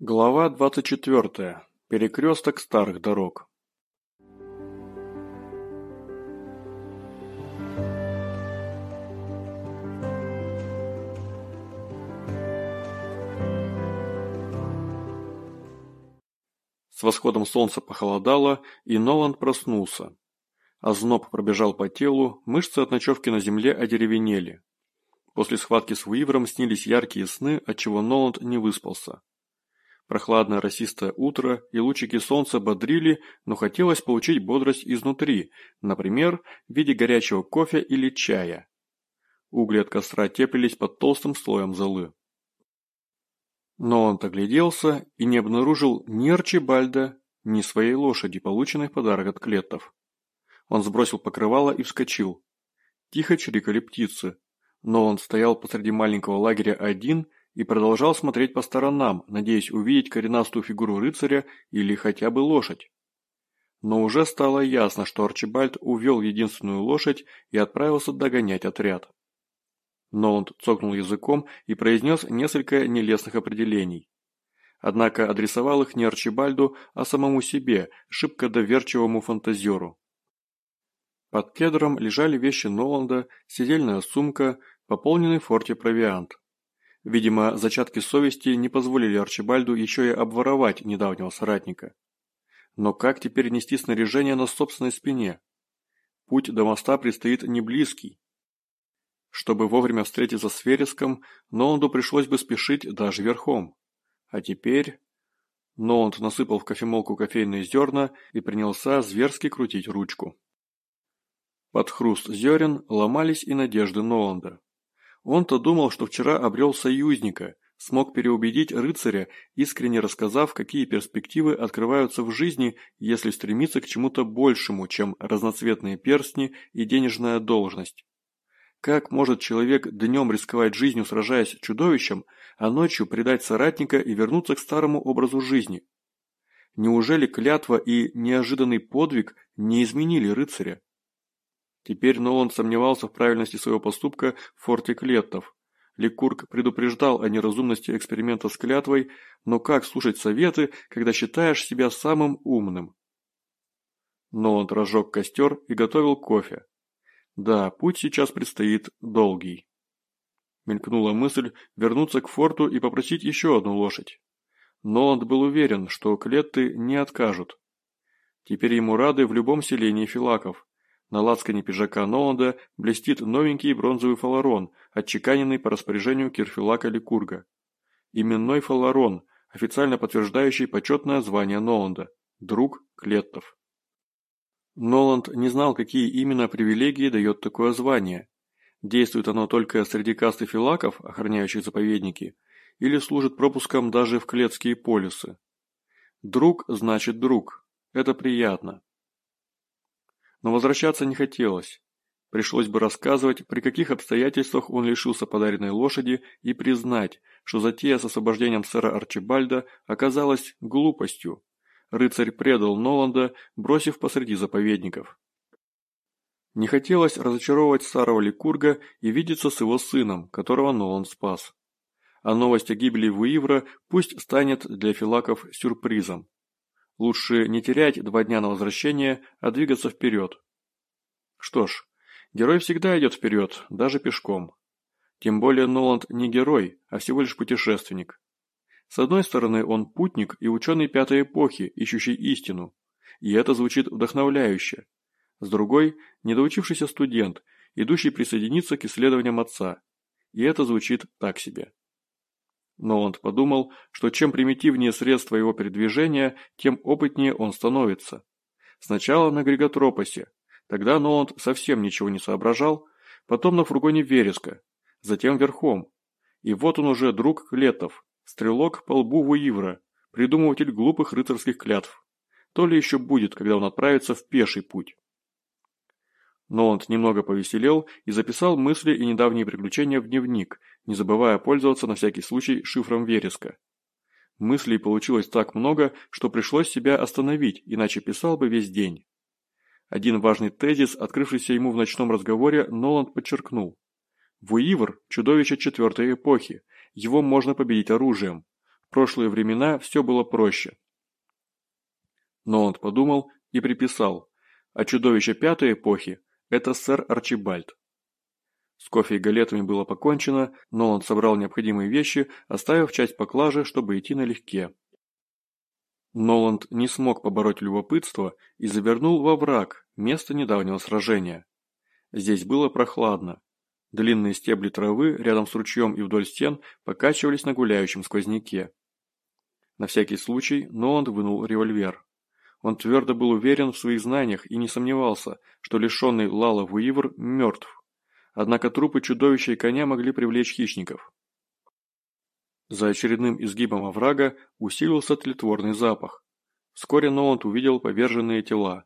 Глава двадцать четвертая. Перекресток старых дорог. С восходом солнца похолодало, и Ноланд проснулся. Озноб пробежал по телу, мышцы от ночевки на земле одеревенели. После схватки с Уивером снились яркие сны, отчего Ноланд не выспался. Прохладное росистое утро и лучики солнца бодрили, но хотелось получить бодрость изнутри, например, в виде горячего кофе или чая. Угли от костра теплились под толстым слоем золы. Но он огляделся и не обнаружил ни Арчибальда, ни своей лошади, полученной в подарок от клеттов. Он сбросил покрывало и вскочил. Тихо чирикали птицы, но он стоял посреди маленького лагеря один и продолжал смотреть по сторонам, надеясь увидеть коренастую фигуру рыцаря или хотя бы лошадь. Но уже стало ясно, что Арчибальд увел единственную лошадь и отправился догонять отряд. Ноланд цокнул языком и произнес несколько нелестных определений. Однако адресовал их не Арчибальду, а самому себе, шибко доверчивому фантазеру. Под кедром лежали вещи Ноланда, сидельная сумка, пополненный форте провиант. Видимо, зачатки совести не позволили Арчибальду еще и обворовать недавнего соратника. Но как теперь нести снаряжение на собственной спине? Путь до моста предстоит не близкий. Чтобы вовремя встретиться с Вереском, Ноланду пришлось бы спешить даже верхом. А теперь... Ноланд насыпал в кофемолку кофейные зерна и принялся зверски крутить ручку. Под хруст зерен ломались и надежды Ноланда. Он-то думал, что вчера обрел союзника, смог переубедить рыцаря, искренне рассказав, какие перспективы открываются в жизни, если стремиться к чему-то большему, чем разноцветные перстни и денежная должность. Как может человек днем рисковать жизнью, сражаясь чудовищем, а ночью предать соратника и вернуться к старому образу жизни? Неужели клятва и неожиданный подвиг не изменили рыцаря? Теперь Нолан сомневался в правильности своего поступка в форте Клеттов. Ликург предупреждал о неразумности эксперимента с клятвой, но как слушать советы, когда считаешь себя самым умным? Нолан разжег костер и готовил кофе. Да, путь сейчас предстоит долгий. Мелькнула мысль вернуться к форту и попросить еще одну лошадь. Ноланд был уверен, что клетты не откажут. Теперь ему рады в любом селении филаков. На лацкане пиджака Ноланда блестит новенький бронзовый фаларон, отчеканенный по распоряжению Кирфилака Ликурга. Именной фаларон, официально подтверждающий почетное звание Ноланда – друг Клеттов. Ноланд не знал, какие именно привилегии дает такое звание. Действует оно только среди касты филаков, охраняющих заповедники, или служит пропуском даже в клетские полюсы. Друг значит друг. Это приятно. Но возвращаться не хотелось. Пришлось бы рассказывать, при каких обстоятельствах он лишился подаренной лошади и признать, что затея с освобождением сэра Арчибальда оказалась глупостью. Рыцарь предал Ноланда, бросив посреди заповедников. Не хотелось разочаровывать старого Ликурга и видеться с его сыном, которого Ноланд спас. А новость о гибели Вуивра пусть станет для филаков сюрпризом. Лучше не терять два дня на возвращение, а двигаться вперед. Что ж, герой всегда идет вперед, даже пешком. Тем более Ноланд не герой, а всего лишь путешественник. С одной стороны, он путник и ученый пятой эпохи, ищущий истину. И это звучит вдохновляюще. С другой – недоучившийся студент, идущий присоединиться к исследованиям отца. И это звучит так себе. Ноланд подумал, что чем примитивнее средства его передвижения, тем опытнее он становится. Сначала на Григотропосе, тогда Ноланд совсем ничего не соображал, потом на фургоне Вереска, затем верхом. И вот он уже друг Клетов, стрелок по лбу Вуивра, придумыватель глупых рыцарских клятв. То ли еще будет, когда он отправится в пеший путь. Ноланд немного повеселел и записал мысли и недавние приключения в дневник, не забывая пользоваться на всякий случай шифром вереска. Мыслей получилось так много, что пришлось себя остановить, иначе писал бы весь день. Один важный тезис, открывшийся ему в ночном разговоре, Ноланд подчеркнул. Вуивр – чудовище четвертой эпохи, его можно победить оружием. В прошлые времена все было проще. Но он подумал и приписал, а чудовище пятой эпохи – это сэр Арчибальд. С кофе и галетами было покончено, но он собрал необходимые вещи, оставив часть поклажи, чтобы идти налегке. Ноланд не смог побороть любопытство и завернул во враг, место недавнего сражения. Здесь было прохладно. Длинные стебли травы рядом с ручьем и вдоль стен покачивались на гуляющем сквозняке. На всякий случай Ноланд вынул револьвер. Он твердо был уверен в своих знаниях и не сомневался, что лишенный Лала Вуивр мертв. Однако трупы чудовища и коня могли привлечь хищников. За очередным изгибом оврага усилился тлетворный запах. Вскоре Ноланд увидел поверженные тела.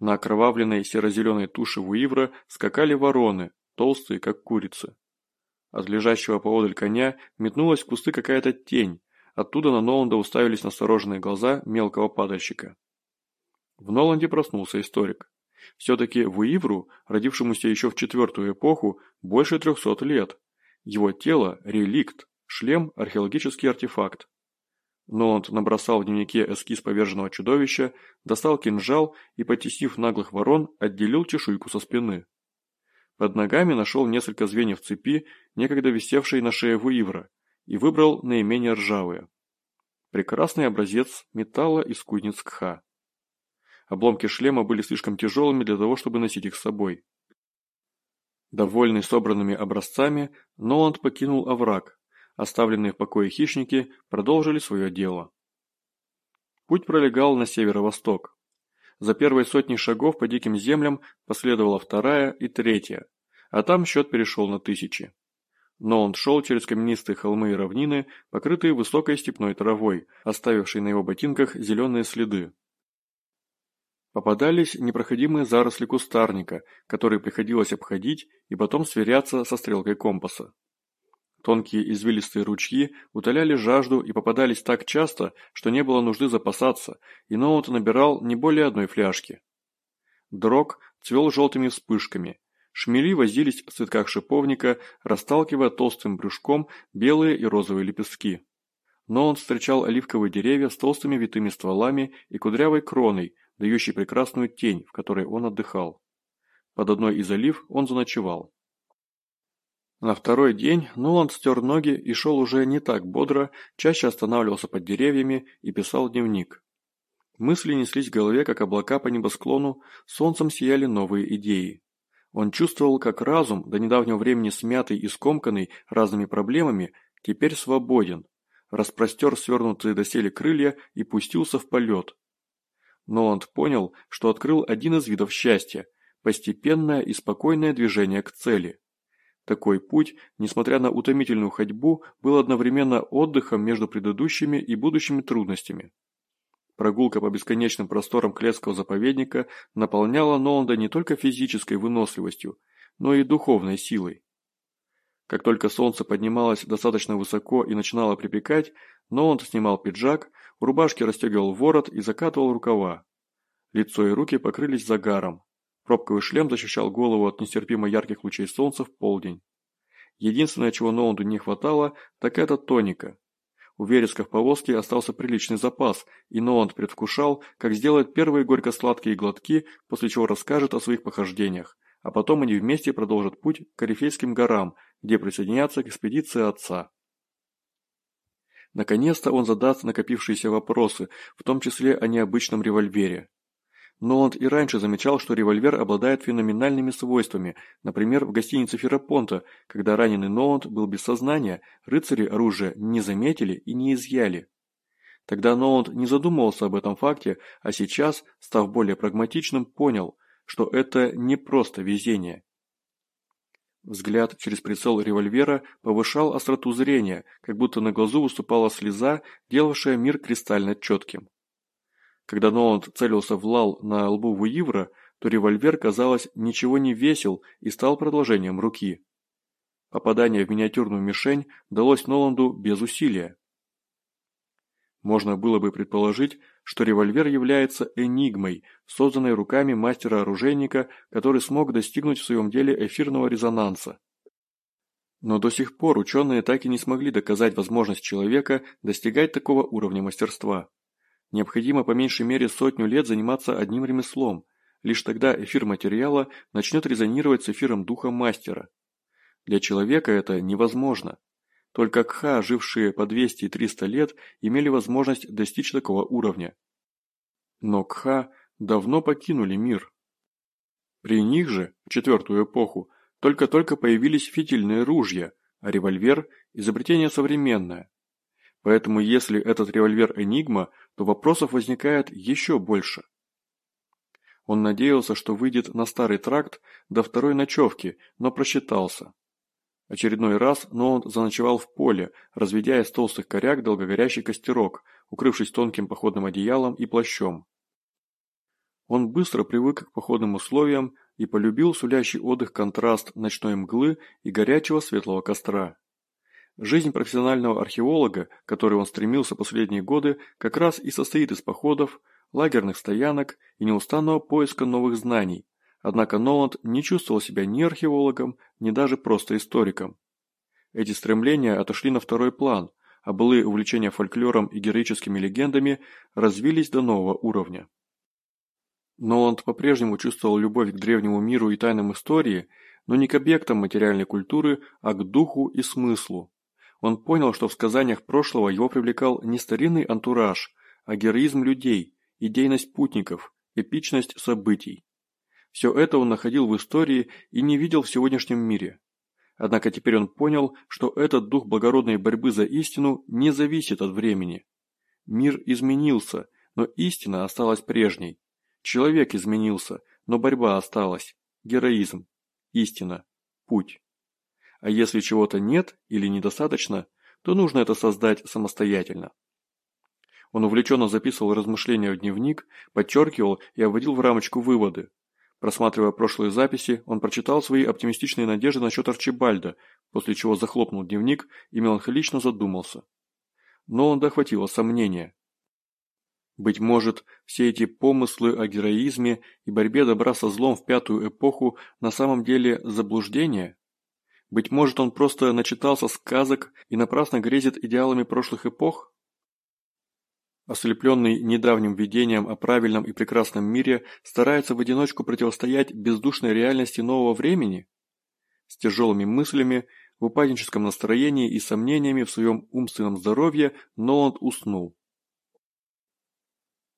На окровавленной серо-зеленой туше Вуивра скакали вороны, толстые, как курицы. От лежащего поодаль коня метнулась в кусты какая-то тень, оттуда на Ноланда уставились настороженные глаза мелкого падальщика. В Ноланде проснулся историк. Все-таки Вуивру, родившемуся еще в четвертую эпоху, больше трехсот лет. Его тело – реликт, Шлем – археологический артефакт. Ноланд набросал в дневнике эскиз поверженного чудовища, достал кинжал и, потеснив наглых ворон, отделил чешуйку со спины. Под ногами нашел несколько звеньев цепи, некогда висевшей на шее Вуивра, и выбрал наименее ржавые. Прекрасный образец металла из кузнец Кха. Обломки шлема были слишком тяжелыми для того, чтобы носить их с собой. Довольный собранными образцами, Ноланд покинул овраг, Оставленные в покое хищники продолжили свое дело. Путь пролегал на северо-восток. За первой сотней шагов по диким землям последовала вторая и третья, а там счет перешел на тысячи. Но он шел через каменистые холмы и равнины, покрытые высокой степной травой, оставившей на его ботинках зеленые следы. Попадались непроходимые заросли кустарника, которые приходилось обходить и потом сверяться со стрелкой компаса. Тонкие извилистые ручьи утоляли жажду и попадались так часто, что не было нужды запасаться, и Ноут набирал не более одной фляжки. Дрог цвел желтыми вспышками. Шмели возились в цветках шиповника, расталкивая толстым брюшком белые и розовые лепестки. Но он встречал оливковые деревья с толстыми витыми стволами и кудрявой кроной, дающей прекрасную тень, в которой он отдыхал. Под одной из олив он заночевал. На второй день Нуланд стер ноги и шел уже не так бодро, чаще останавливался под деревьями и писал дневник. Мысли неслись в голове, как облака по небосклону, солнцем сияли новые идеи. Он чувствовал, как разум, до недавнего времени смятый и скомканный разными проблемами, теперь свободен, распростер свернутые доселе крылья и пустился в полет. Ноланд понял, что открыл один из видов счастья – постепенное и спокойное движение к цели. Такой путь, несмотря на утомительную ходьбу, был одновременно отдыхом между предыдущими и будущими трудностями. Прогулка по бесконечным просторам Клетского заповедника наполняла Ноланда не только физической выносливостью, но и духовной силой. Как только солнце поднималось достаточно высоко и начинало припекать, Ноланд снимал пиджак, рубашке расстегивал ворот и закатывал рукава. Лицо и руки покрылись загаром. Пробковый шлем защищал голову от нестерпимо ярких лучей солнца в полдень. Единственное, чего Ноланду не хватало, так это тоника. У вереска в повозке остался приличный запас, и Ноланд предвкушал, как сделает первые горько-сладкие глотки, после чего расскажет о своих похождениях, а потом они вместе продолжат путь к Корифейским горам, где присоединятся к экспедиции отца. Наконец-то он задаст накопившиеся вопросы, в том числе о необычном револьвере. Ноланд и раньше замечал, что револьвер обладает феноменальными свойствами. Например, в гостинице Ферапонта, когда раненый Ноланд был без сознания, рыцари оружие не заметили и не изъяли. Тогда Ноланд не задумывался об этом факте, а сейчас, став более прагматичным, понял, что это не просто везение. Взгляд через прицел револьвера повышал остроту зрения, как будто на глазу выступала слеза, делавшая мир кристально четким. Когда Ноланд целился в лал на лбу Вуивра, то револьвер, казалось, ничего не весил и стал продолжением руки. Попадание в миниатюрную мишень далось Ноланду без усилия. Можно было бы предположить, что револьвер является энигмой, созданной руками мастера-оружейника, который смог достигнуть в своем деле эфирного резонанса. Но до сих пор ученые так и не смогли доказать возможность человека достигать такого уровня мастерства. Необходимо по меньшей мере сотню лет заниматься одним ремеслом, лишь тогда эфир материала начнет резонировать с эфиром духа мастера. Для человека это невозможно. Только кха, жившие по 200 и 300 лет, имели возможность достичь такого уровня. Но кха давно покинули мир. При них же, в четвертую эпоху, только-только появились фитильные ружья, а револьвер – изобретение современное. Поэтому если этот револьвер «Энигма», то вопросов возникает еще больше. Он надеялся, что выйдет на старый тракт до второй ночевки, но просчитался. Очередной раз, но он заночевал в поле, разведя из толстых коряк долгогорящий костерок, укрывшись тонким походным одеялом и плащом. Он быстро привык к походным условиям и полюбил сулящий отдых контраст ночной мглы и горячего светлого костра. Жизнь профессионального археолога, которой он стремился последние годы, как раз и состоит из походов, лагерных стоянок и неустанного поиска новых знаний, однако Ноланд не чувствовал себя ни археологом, ни даже просто историком. Эти стремления отошли на второй план, а былые увлечения фольклором и героическими легендами развились до нового уровня. Ноланд по-прежнему чувствовал любовь к древнему миру и тайнам истории, но не к объектам материальной культуры, а к духу и смыслу. Он понял, что в сказаниях прошлого его привлекал не старинный антураж, а героизм людей, идейность путников, эпичность событий. Все это он находил в истории и не видел в сегодняшнем мире. Однако теперь он понял, что этот дух благородной борьбы за истину не зависит от времени. Мир изменился, но истина осталась прежней. Человек изменился, но борьба осталась. Героизм. Истина. Путь. А если чего-то нет или недостаточно, то нужно это создать самостоятельно. Он увлеченно записывал размышления в дневник, подчеркивал и обводил в рамочку выводы. Просматривая прошлые записи, он прочитал свои оптимистичные надежды насчет Арчибальда, после чего захлопнул дневник и меланхолично задумался. Но он дохватило сомнение. Быть может, все эти помыслы о героизме и борьбе добра со злом в пятую эпоху на самом деле заблуждение? Быть может, он просто начитался сказок и напрасно грезит идеалами прошлых эпох? Ослепленный недавним видением о правильном и прекрасном мире, старается в одиночку противостоять бездушной реальности нового времени? С тяжелыми мыслями, в упадническом настроении и сомнениями в своем умственном здоровье Ноланд уснул.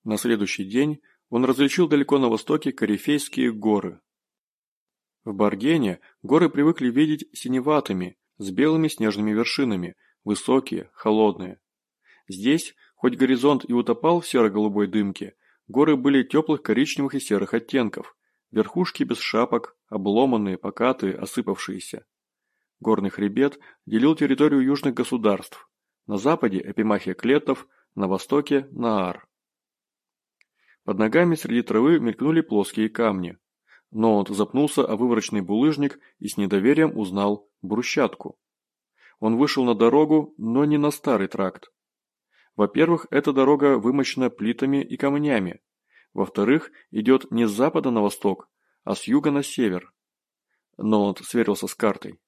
На следующий день он различил далеко на востоке Корифейские горы. В Баргене горы привыкли видеть синеватыми, с белыми снежными вершинами, высокие, холодные. Здесь, хоть горизонт и утопал в серо-голубой дымке, горы были теплых коричневых и серых оттенков, верхушки без шапок, обломанные, покатые, осыпавшиеся. Горный хребет делил территорию южных государств. На западе – эпимахия Клетов, на востоке – Наар. Под ногами среди травы мелькнули плоские камни. Но он запнулся о выворочный булыжник и с недоверием узнал брусчатку. Он вышел на дорогу, но не на старый тракт. Во-первых, эта дорога вымощена плитами и камнями. Во-вторых, идет не с запада на восток, а с юга на север. Но он сверился с картой.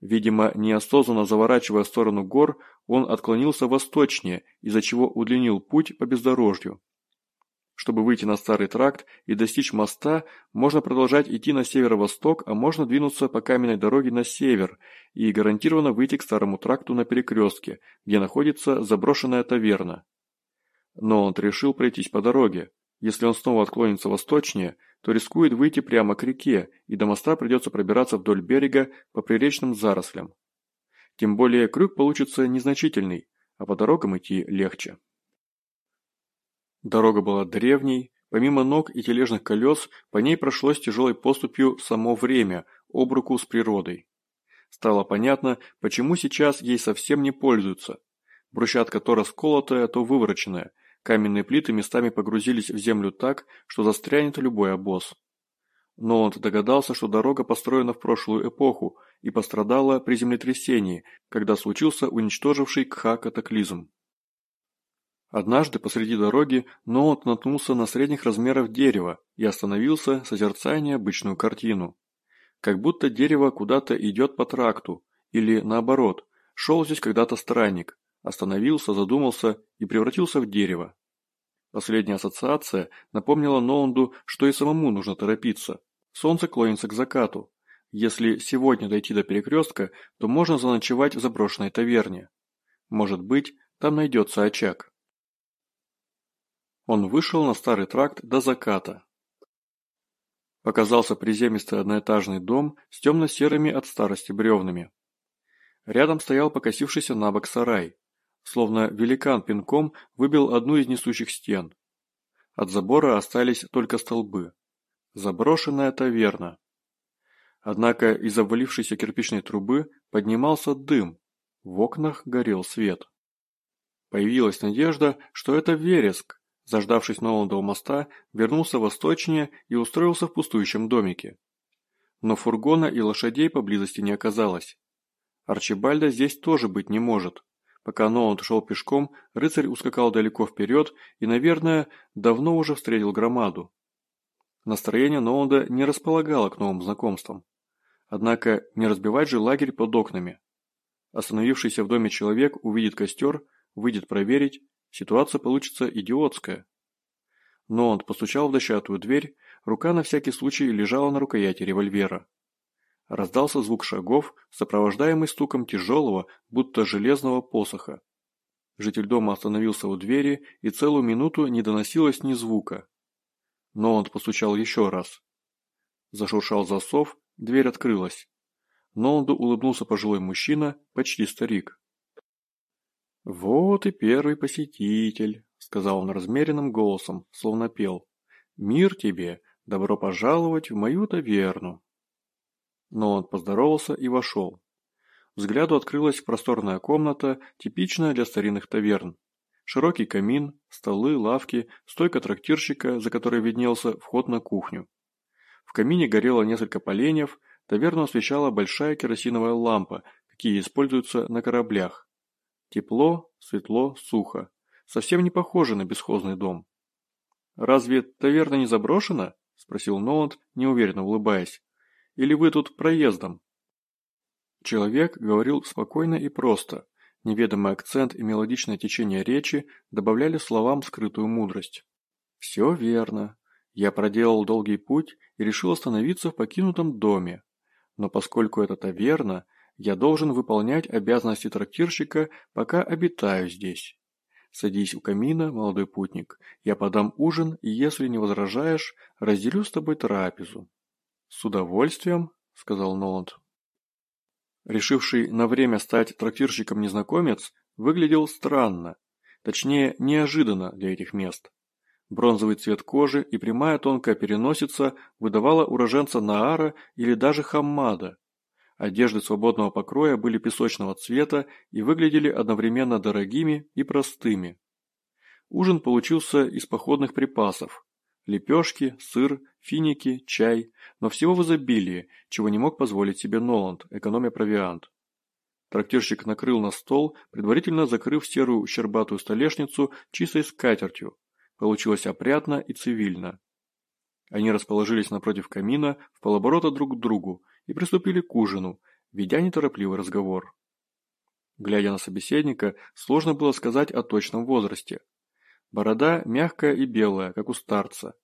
Видимо, неосознанно заворачивая в сторону гор, он отклонился восточнее, из-за чего удлинил путь по бездорожью. Чтобы выйти на старый тракт и достичь моста, можно продолжать идти на северо-восток, а можно двинуться по каменной дороге на север и гарантированно выйти к старому тракту на перекрестке, где находится заброшенная таверна. Но он решил пройтись по дороге. Если он снова отклонится восточнее, то рискует выйти прямо к реке, и до моста придется пробираться вдоль берега по приречным зарослям. Тем более крюк получится незначительный, а по дорогам идти легче. Дорога была древней, помимо ног и тележных колес, по ней прошлось тяжелой поступью само время, об руку с природой. Стало понятно, почему сейчас ей совсем не пользуются. Брусчатка то расколотая, то вывороченная, каменные плиты местами погрузились в землю так, что застрянет любой обоз. Но он догадался, что дорога построена в прошлую эпоху и пострадала при землетрясении, когда случился уничтоживший Кха катаклизм. Однажды посреди дороги Ноут наткнулся на средних размеров дерево и остановился, созерцая необычную картину. Как будто дерево куда-то идет по тракту, Или, наоборот, шел здесь когда-то странник, остановился, задумался и превратился в дерево. Последняя ассоциация напомнила Ноланду, что и самому нужно торопиться. Солнце клонится к закату. Если сегодня дойти до перекрестка, то можно заночевать в заброшенной таверне. Может быть, там найдется очаг. Он вышел на старый тракт до заката. Показался приземистый одноэтажный дом с темно-серыми от старости бревнами. Рядом стоял покосившийся на бок сарай, словно великан пинком выбил одну из несущих стен. От забора остались только столбы. Заброшенная таверна. Однако из обвалившейся кирпичной трубы поднимался дым, в окнах горел свет. Появилась надежда, что это вереск, заждавшись Ноланда у моста, вернулся восточнее и устроился в пустующем домике. Но фургона и лошадей поблизости не оказалось. Арчибальда здесь тоже быть не может. Пока Ноланд шел пешком, рыцарь ускакал далеко вперед и, наверное, давно уже встретил громаду. Настроение Ноланда не располагало к новым знакомствам. Однако не разбивать же лагерь под окнами. Остановившийся в доме человек увидит костер, выйдет проверить, ситуация получится идиотская. Ноланд постучал в дощатую дверь, рука на всякий случай лежала на рукояти револьвера. Раздался звук шагов, сопровождаемый стуком тяжелого, будто железного посоха. Житель дома остановился у двери, и целую минуту не доносилось ни звука. Но он постучал еще раз. Зашуршал засов, дверь открылась. Ноланду улыбнулся пожилой мужчина, почти старик. «Вот и первый посетитель», — сказал он размеренным голосом, словно пел. «Мир тебе, добро пожаловать в мою таверну». Но он поздоровался и вошел. Взгляду открылась просторная комната, типичная для старинных таверн. Широкий камин, столы, лавки, стойка трактирщика, за которой виднелся вход на кухню. В камине горело несколько поленьев, таверну освещала большая керосиновая лампа, какие используются на кораблях. Тепло, светло, сухо. Совсем не похоже на бесхозный дом. «Разве таверна не заброшена?» – спросил Ноланд, неуверенно улыбаясь. Или вы тут проездом?» Человек говорил спокойно и просто. Неведомый акцент и мелодичное течение речи добавляли словам скрытую мудрость. «Все верно. Я проделал долгий путь и решил остановиться в покинутом доме. Но поскольку это таверна, я должен выполнять обязанности трактирщика, пока обитаю здесь. Садись у камина, молодой путник. Я подам ужин, и если не возражаешь, разделю с тобой трапезу. «С удовольствием», — сказал Ноланд. Решивший на время стать трактирщиком незнакомец выглядел странно, точнее неожиданно для этих мест. Бронзовый цвет кожи и прямая тонкая переносица выдавала уроженца Наара или даже Хаммада. Одежды свободного покроя были песочного цвета и выглядели одновременно дорогими и простыми. Ужин получился из походных припасов, Лепешки, сыр, финики, чай, но всего в изобилии, чего не мог позволить себе Ноланд, экономя провиант. Трактирщик накрыл на стол, предварительно закрыв серую щербатую столешницу чистой скатертью. Получилось опрятно и цивильно. Они расположились напротив камина, в полоборота друг к другу, и приступили к ужину, ведя неторопливый разговор. Глядя на собеседника, сложно было сказать о точном возрасте. Борода мягкая и белая, как у старца.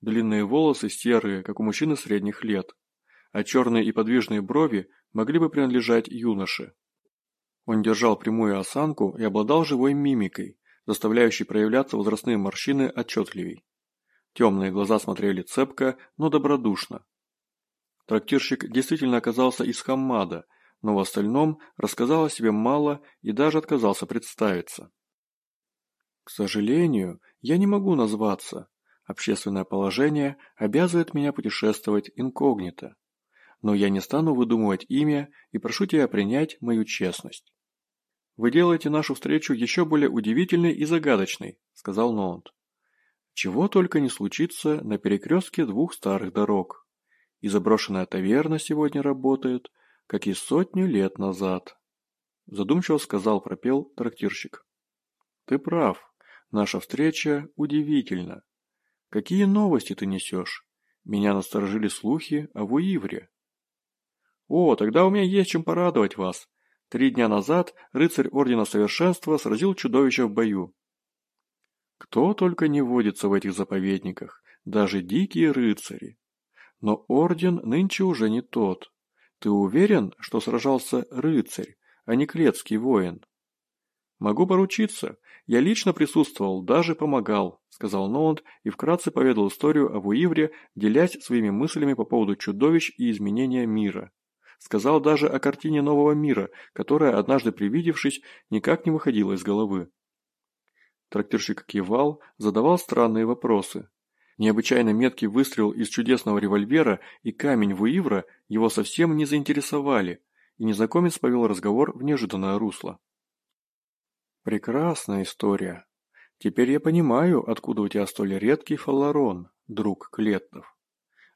Длинные волосы серые, как у мужчины средних лет. А черные и подвижные брови могли бы принадлежать юноше. Он держал прямую осанку и обладал живой мимикой, заставляющей проявляться возрастные морщины отчетливей. Темные глаза смотрели цепко, но добродушно. Трактирщик действительно оказался из Хаммада, но в остальном рассказал о себе мало и даже отказался представиться. К сожалению, я не могу назваться. Общественное положение обязывает меня путешествовать инкогнито. Но я не стану выдумывать имя и прошу тебя принять мою честность. «Вы делаете нашу встречу еще более удивительной и загадочной», — сказал Ноланд. «Чего только не случится на перекрестке двух старых дорог. И заброшенная таверна сегодня работает, как и сотню лет назад», — задумчиво сказал пропел трактирщик. «Ты прав», Наша встреча удивительна. Какие новости ты несешь? Меня насторожили слухи о Вуивре. О, тогда у меня есть чем порадовать вас. Три дня назад рыцарь Ордена Совершенства сразил чудовище в бою. Кто только не водится в этих заповедниках, даже дикие рыцари. Но Орден нынче уже не тот. Ты уверен, что сражался рыцарь, а не клетский воин? Могу поручиться. Я лично присутствовал, даже помогал, сказал Ноланд и вкратце поведал историю об Уивре, делясь своими мыслями по поводу чудовищ и изменения мира. Сказал даже о картине нового мира, которая, однажды привидевшись, никак не выходила из головы. Трактирщик кивал, задавал странные вопросы. Необычайно меткий выстрел из чудесного револьвера и камень Вуивра его совсем не заинтересовали, и незнакомец повел разговор в неожиданное русло. «Прекрасная история. Теперь я понимаю, откуда у тебя столь редкий фаларон, друг Клетнов.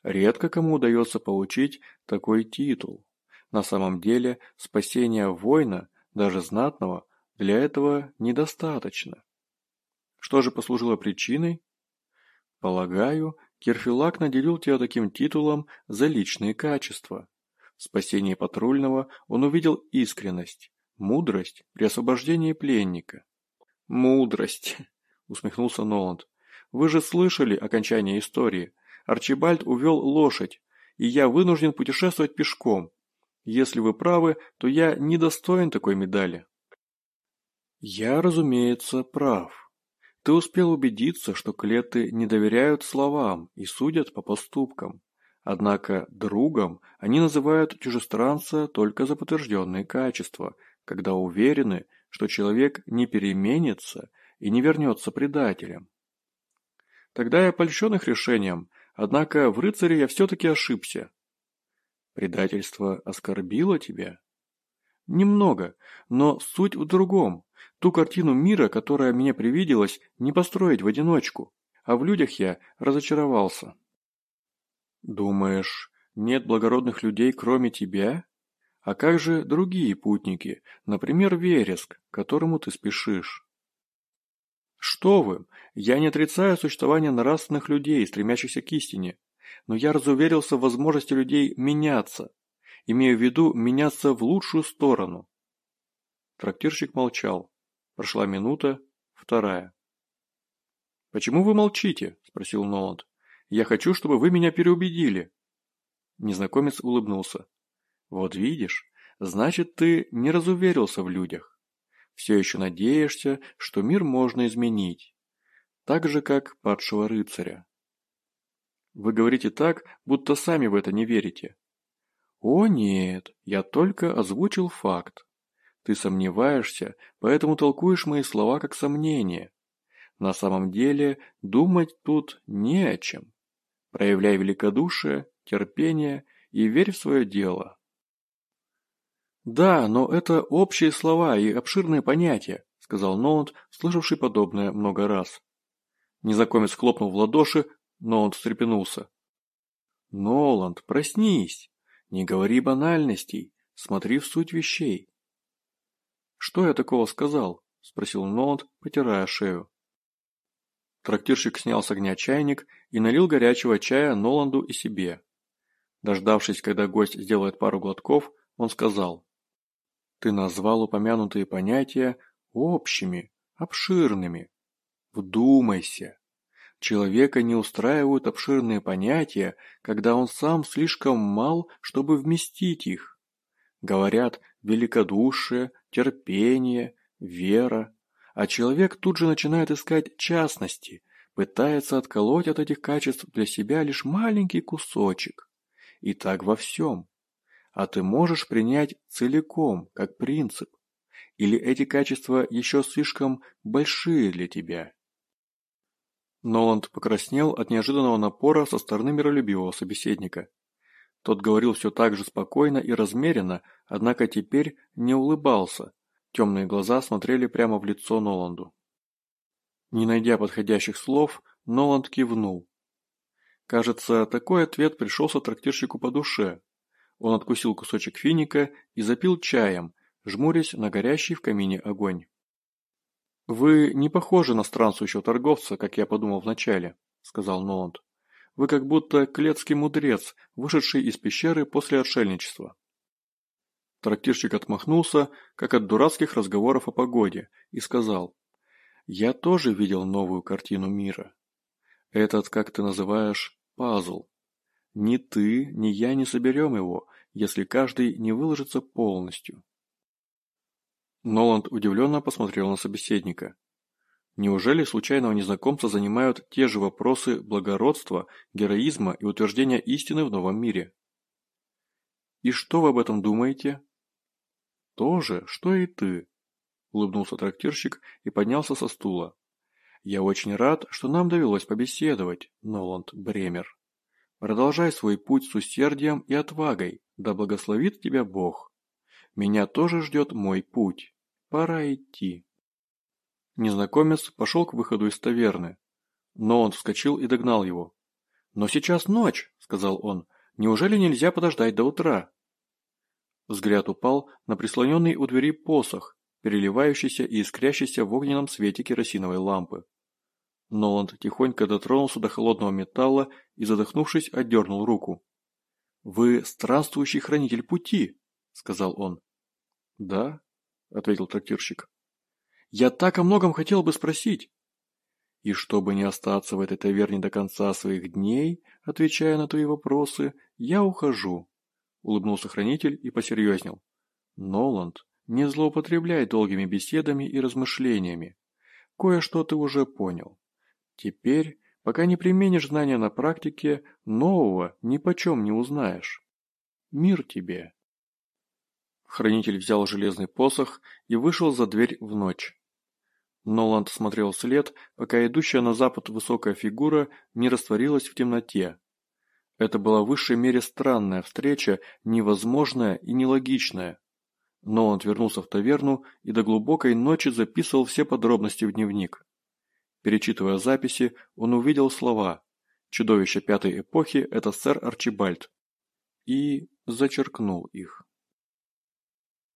Редко кому удается получить такой титул. На самом деле, спасения воина, даже знатного, для этого недостаточно. Что же послужило причиной? Полагаю, Кирфилак наделил тебя таким титулом за личные качества. В спасении патрульного он увидел искренность, мудрость при освобождении пленника. Мудрость, усмехнулся Ноланд. Вы же слышали окончание истории. Арчибальд увел лошадь, и я вынужден путешествовать пешком. Если вы правы, то я недостоин такой медали. Я, разумеется, прав. Ты успел убедиться, что клеты не доверяют словам и судят по поступкам. Однако другом они называют чужестранца только за подтвержденные качества, когда уверены, что человек не переменится и не вернется предателем. Тогда я польщен их решением, однако в рыцаре я все-таки ошибся. Предательство оскорбило тебя? Немного, но суть в другом. Ту картину мира, которая мне привиделась, не построить в одиночку, а в людях я разочаровался. Думаешь, нет благородных людей, кроме тебя? А как же другие путники, например, Вереск, к которому ты спешишь? Что вы, я не отрицаю существование нравственных людей, стремящихся к истине, но я разуверился в возможности людей меняться, имею в виду меняться в лучшую сторону. Трактирщик молчал. Прошла минута, вторая. «Почему вы молчите?» – спросил Ноланд. «Я хочу, чтобы вы меня переубедили». Незнакомец улыбнулся. «Вот видишь, значит, ты не разуверился в людях. Все еще надеешься, что мир можно изменить. Так же, как падшего рыцаря. Вы говорите так, будто сами в это не верите. О нет, я только озвучил факт. Ты сомневаешься, поэтому толкуешь мои слова как сомнение. На самом деле, думать тут не о чем. Проявляй великодушие, терпение и верь в свое дело. Да, но это общие слова и обширные понятия, сказал Ноут, слышавший подобное много раз. Незнакомец хлопнул в ладоши, но он встрепенулся. «Ноланд, проснись! Не говори банальностей, смотри в суть вещей. «Что я такого сказал?» – спросил Ноланд, потирая шею. Трактирщик снял с огня чайник и налил горячего чая Ноланду и себе. Дождавшись, когда гость сделает пару глотков, он сказал. «Ты назвал упомянутые понятия общими, обширными. Вдумайся. Человека не устраивают обширные понятия, когда он сам слишком мал, чтобы вместить их. Говорят, великодушие, терпение, вера. А человек тут же начинает искать частности, пытается отколоть от этих качеств для себя лишь маленький кусочек. И так во всем. А ты можешь принять целиком, как принцип. Или эти качества еще слишком большие для тебя? Ноланд покраснел от неожиданного напора со стороны миролюбивого собеседника. Тот говорил все так же спокойно и размеренно, однако теперь не улыбался. Темные глаза смотрели прямо в лицо Ноланду. Не найдя подходящих слов, Ноланд кивнул. Кажется, такой ответ пришелся трактирщику по душе. Он откусил кусочек финика и запил чаем, жмурясь на горящий в камине огонь. «Вы не похожи на странствующего торговца, как я подумал вначале», — сказал Ноланд. Вы как будто клетский мудрец, вышедший из пещеры после отшельничества. Трактирщик отмахнулся, как от дурацких разговоров о погоде, и сказал, «Я тоже видел новую картину мира. Этот, как ты называешь, пазл. Ни ты, ни я не соберем его, если каждый не выложится полностью». Ноланд удивленно посмотрел на собеседника. Неужели случайного незнакомца занимают те же вопросы благородства, героизма и утверждения истины в новом мире? «И что вы об этом думаете?» «То же, что и ты», – улыбнулся трактирщик и поднялся со стула. «Я очень рад, что нам довелось побеседовать, Ноланд Бремер. Продолжай свой путь с усердием и отвагой, да благословит тебя Бог. Меня тоже ждет мой путь. Пора идти». Незнакомец пошел к выходу из таверны. Но он вскочил и догнал его. «Но сейчас ночь», — сказал он. «Неужели нельзя подождать до утра?» Взгляд упал на прислоненный у двери посох, переливающийся и искрящийся в огненном свете керосиновой лампы. Ноланд тихонько дотронулся до холодного металла и, задохнувшись, отдернул руку. «Вы странствующий хранитель пути», — сказал он. «Да», — ответил трактирщик. «Я так о многом хотел бы спросить». «И чтобы не остаться в этой таверне до конца своих дней, отвечая на твои вопросы, я ухожу улыбнулся хранитель и посерьезнел. Ноланд, не злоупотребляй долгими беседами и размышлениями. Кое-что ты уже понял. Теперь, пока не применишь знания на практике, нового ни почем не узнаешь. Мир тебе. Хранитель взял железный посох и вышел за дверь в ночь. Ноланд смотрел вслед, пока идущая на запад высокая фигура не растворилась в темноте, это была в высшей мере странная встреча, невозможная и нелогичная. Но он вернулся в таверну и до глубокой ночи записывал все подробности в дневник. Перечитывая записи, он увидел слова «Чудовище пятой эпохи – это сэр Арчибальд» и зачеркнул их.